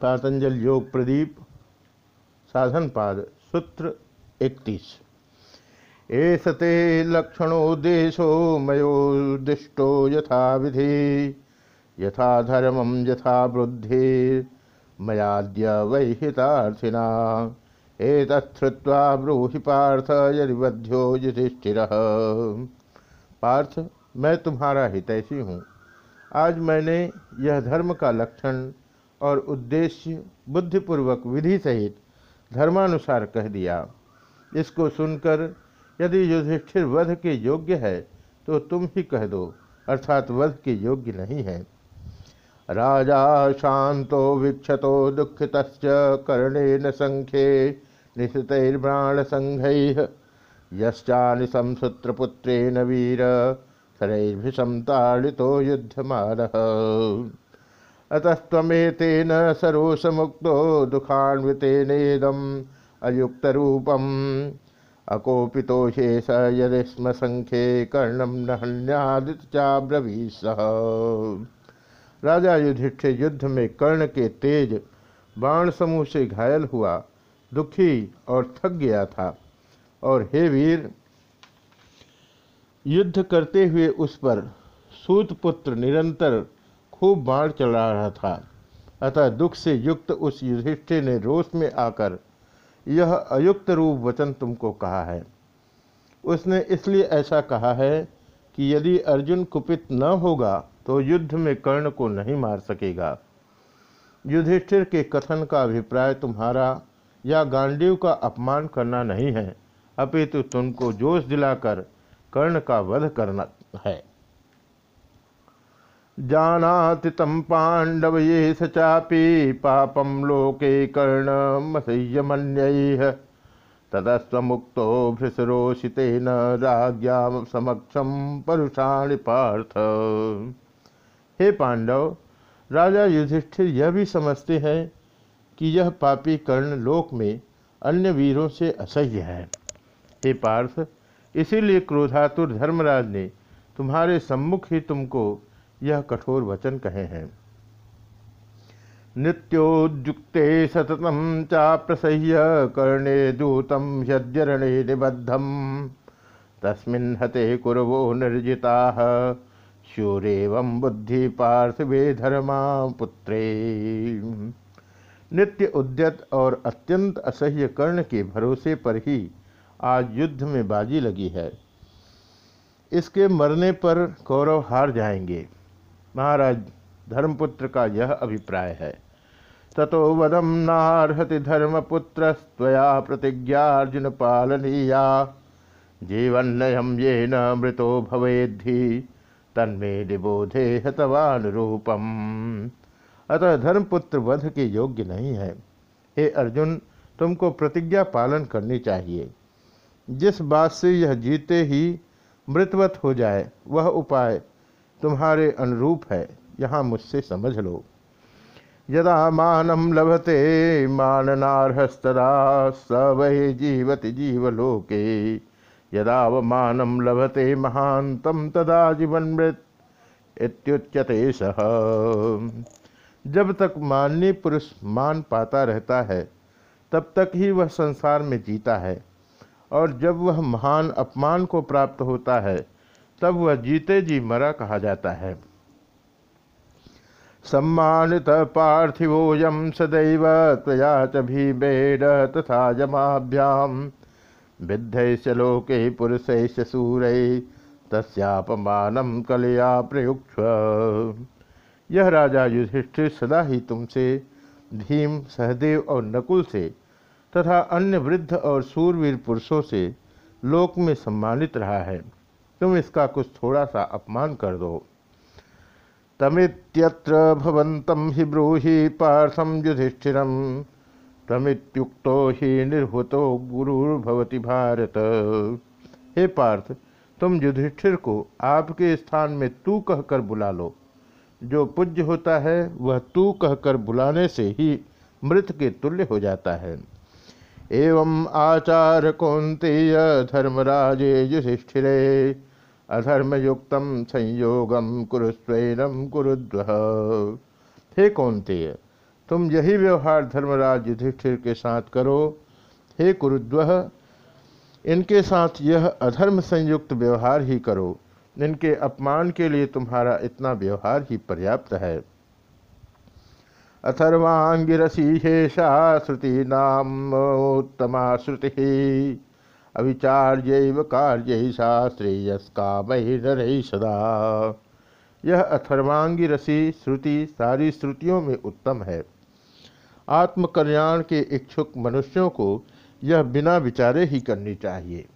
पातंजल योग प्रदीप, साधन पाद, सूत्र इकतीस। एस ते लक्षणोदेशो मयोदिष्टो यथा विधि यथा धर्मम यथा वृद्धि मयाद्य वैहितार्थिना। एतत्वा ब्रूहि पार्थ यदि बध्यो युधिष्ठिर। पार्थ, मैं तुम्हारा हितैषी हूँ। आज मैंने यह धर्म का लक्षण और उद्देश्य बुद्धिपूर्वक विधि सहित धर्मानुसार कह दिया। इसको सुनकर यदि युधिष्ठिर वध के योग्य है तो तुम ही कह दो, अर्थात वध के योग्य नहीं है। राजा शांतो वीक्षतो दुखित कर्णे न संख्ये निशितर्बाण संघ यश्चानिशम सूत्रपुत्रेण वीर शरैर्भिषम ताड़ितो युद्धमान। अतस्तमेतेन सरोसमुक्तो दुखान्वितेनेदम अयुक्तरूपम। अकोपितो शेष यदिस्म संख्ये कर्णम न हन्यादित चाब्रवी सह राजा युधिष्ठिर युद्ध में कर्ण के तेज बाण समूह से घायल हुआ, दुखी और थक गया था। और हे वीर, युद्ध करते हुए उस पर सूतपुत्र निरंतर खूब बाढ़ चला रहा था। अतः दुख से युक्त उस युधिष्ठिर ने रोष में आकर, यह अयुक्त रूप वचन तुमको कहा है। उसने इसलिए ऐसा कहा है कि यदि अर्जुन कुपित न होगा तो युद्ध में कर्ण को नहीं मार सकेगा। युधिष्ठिर के कथन का अभिप्राय तुम्हारा या गांडीव का अपमान करना नहीं है। अपितु तुमको जोश दिलाकर कर्ण का वध करना है। जानाति तम पांडव ये सचापी पापम लोके कर्ण मसह्यमन्य तदस्वमुक्तो भृसरोषितेन राज्ञा समक्षम परुषाणि पार्थ। हे पांडव राजा युधिष्ठिर यह भी समझते हैं कि यह पापी कर्ण लोक में अन्य वीरों से असह्य है। हे पार्थ, इसीलिए क्रोधातुर धर्मराज ने तुम्हारे सम्मुख ही तुमको यह कठोर वचन कहे हैं। नित्योद्युक्ते सततम चा प्रसह्य कर्णे दूतम ह्यजरणे निबद्धम। तस्मिन् हते कुरवो निर्जिता शूरेव बुद्धि पार्थिवे धर्मा पुत्रे। नित्य उद्यत और अत्यंत असह्य कर्ण के भरोसे पर ही आज युद्ध में बाजी लगी है। इसके मरने पर कौरव हार जाएँगे। महाराज, धर्मपुत्र का यह अभिप्राय है। ततो वदम नारहति धर्मपुत्र स्वया प्रतिज्ञा अर्जुन पालनीया जीवन्नयम ये न मृतो भवेद्धि, तन्मे निबोधे हतवान रूपम अतः धर्मपुत्र वध के योग्य नहीं है। हे अर्जुन, तुमको प्रतिज्ञा पालन करनी चाहिए। जिस बात से यह जीते ही मृतवत हो जाए, वह उपाय तुम्हारे अनुरूप है। यहाँ मुझसे समझ लो। यदा मानम लभते माननार्हस्तदा स वही जीवति जीवलोके। यदा मानम लभते महांतम तदा जीवन मृत इत्युच्यते सह जब तक माननीय पुरुष मान पाता रहता है, तब तक ही वह संसार में जीता है। और जब वह महान अपमान को प्राप्त होता है तब वह जीते जी मरा कहा जाता है। सम्मानित पार्थिवोयम सदैव त्वया च भीमेन तथा जमाभ्याम विद्धैश्च लोके पुरुषैश्च सूरै तस्यापमानम कलया प्रयुक्ष यह राजा युधिष्ठिर सदा ही तुमसे भीम, सहदेव और नकुल से तथा अन्य वृद्ध और सूरवीर पुरुषों से लोक में सम्मानित रहा है। तुम इसका कुछ थोड़ा सा अपमान कर दो। तमित्यत्र भवंतम हि ब्रूहि पार्थम युधिष्ठिर। तमित्युक्तो ही निर्भुतो गुरुर्भवती भारत। हे पार्थ, तुम युधिष्ठिर को आपके स्थान में तू कहकर बुला लो। जो पूज्य होता है, वह तू कहकर बुलाने से ही मृत के तुल्य हो जाता है। एवं आचार कौंतेय धर्मराजे युधिष्ठिरे। अधर्मयुक्त संयोगम कुरुस्वैरम कुरुद्व हे कौनतेय, तुम यही व्यवहार धर्मराज युधिष्ठिर के साथ करो। हे कुरुद्वह इनके साथ यह अधर्म संयुक्त व्यवहार ही करो। इनके अपमान के लिए तुम्हारा इतना व्यवहार ही पर्याप्त है। अथर्वांगिरसी हेषा श्रुति नामोत्तमा श्रुति अविचार्य कार्य शास्त्रेयस्का महिरही सदा। यह अथर्वांगी रसी श्रुति सारी श्रुतियों में उत्तम है। आत्मकल्याण के इच्छुक मनुष्यों को यह बिना विचारे ही करनी चाहिए।